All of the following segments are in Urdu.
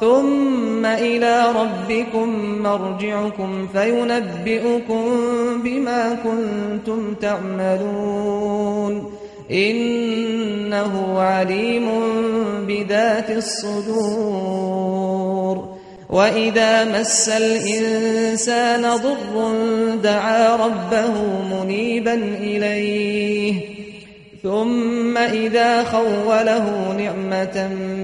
ثم إلى ربكم مرجعكم فينبئكم بما كنتم تعملون. إنه عليم بذات الصدور. وإذا مس الإنسان ضر دعا ربه منيبا إليه. ثم إذا خوله نعمة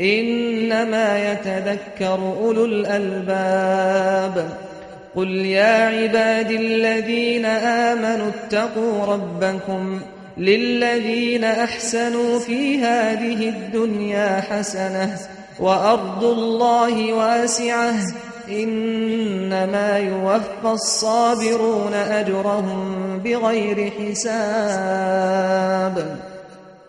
إنما يتذكر أولو الألباب. قل يا عباد الذين آمنوا اتقوا ربكم للذين أحسنوا في هذه الدنيا حسنة وأرض الله واسعة. إنما يوفى الصابرون أجرهم بغير حساب.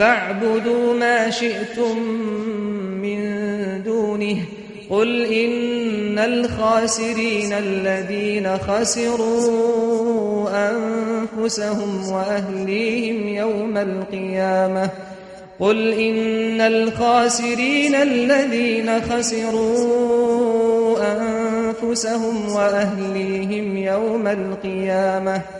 فاعبدوا ما شئتم من دونه. قل إن الخاسرين الذين خسروا أنفسهم وأهليهم يوم القيامة. قل إن الخاسرين الذين خسروا أنفسهم وأهليهم يوم القيامة.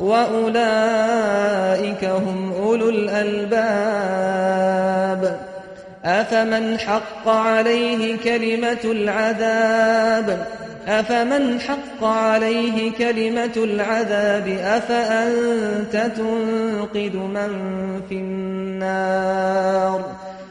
وأولئك هم أولو الألباب أفمن حق عليه كلمة العذاب أفمن حق عليه كلمة العذاب أفأنت تنقذ من في النار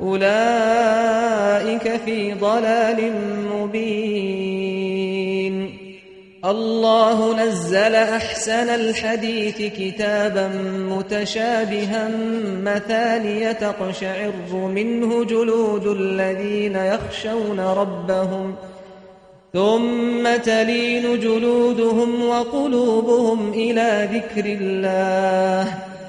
أولئك في ضلال مبين. الله نزل أحسن الحديث كتابا متشابها مثانية تقشعر منه جلود الذين يخشون ربهم، ثم تلين جلودهم وقلوبهم إلى ذكر الله.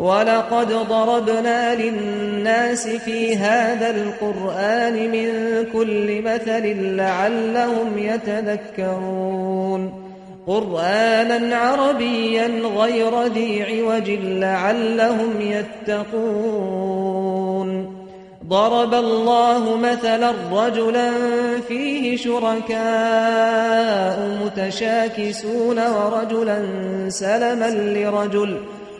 ولقد ضربنا للناس في هذا القرآن من كل مثل لعلهم يتذكرون قرآنا عربيا غير ذي عوج لعلهم يتقون ضرب الله مثلا رجلا فيه شركاء متشاكسون ورجلا سلما لرجل ورجلا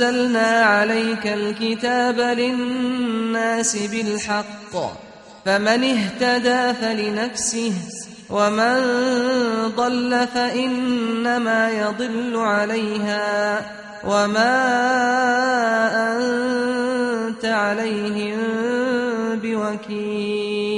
أنزلنا عليك الكتاب للناس بالحق. فمن اهتدى فلنفسه، ومن ضل فإنما يضل عليها. وما أنت عليهم بوكيل.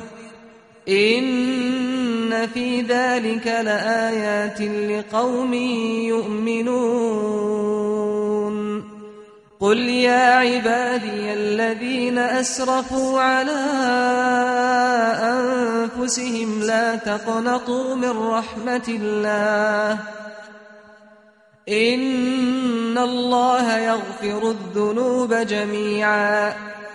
إن في ذلك لآيات لقوم يؤمنون قل يا عبادي الذين أسرفوا على أنفسهم لا تقنطوا من رحمة الله إن الله يغفر الذنوب جميعا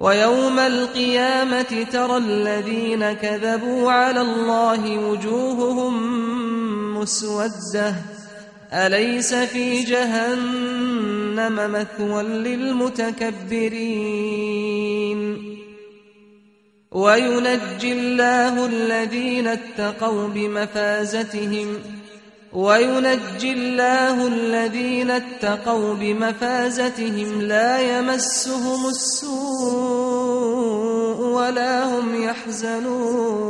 ويوم القيامة ترى الذين كذبوا على الله وجوههم مسودة. أليس في جهنم مثوى للمتكبرين؟ وينجي الله الذين اتقوا بمفازتهم وينجي الله الذين اتقوا بمفازتهم لا يمسهم السوء ولا هم يحزنون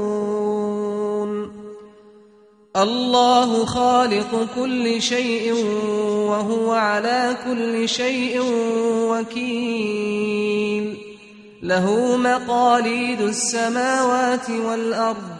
الله خالق كل شيء وهو على كل شيء وكيل له مقاليد السماوات والأرض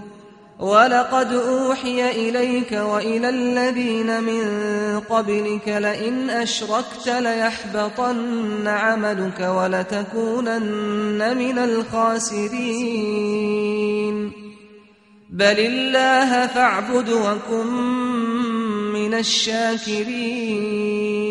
ولقد أوحي إليك وإلى الذين من قبلك لئن أشركت ليحبطن عملك ولتكونن من الخاسرين. بل الله فاعبد وكن من الشاكرين.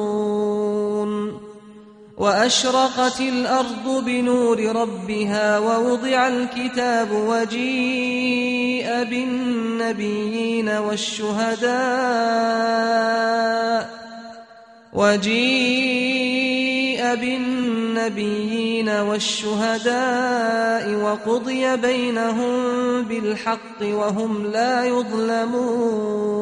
وأشرقت الأرض بنور ربها ووضع الكتاب وجيء بالنبيين والشهداء وجيء بالنبيين والشهداء وقضي بينهم بالحق وهم لا يظلمون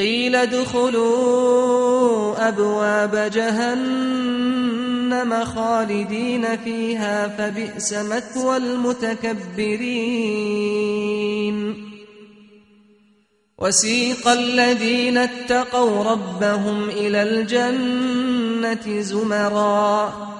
قيل ادخلوا أبواب جهنم خالدين فيها فبئس مثوى المتكبرين. وسيق الذين اتقوا ربهم إلى الجنة زمرا.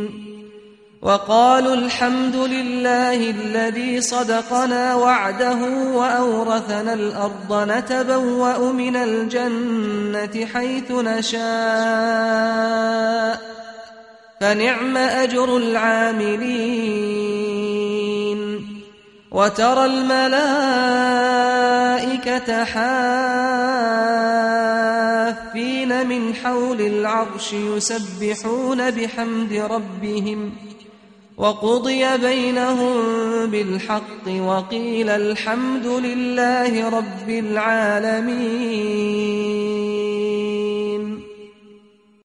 وقالوا الحمد لله الذي صدقنا وعده وأورثنا الأرض نتبوأ من الجنة حيث نشاء فنعم أجر العاملين وترى الملائكة حافين من حول العرش يسبحون بحمد ربهم وقضي بينهم بالحق وقيل الحمد لله رب العالمين.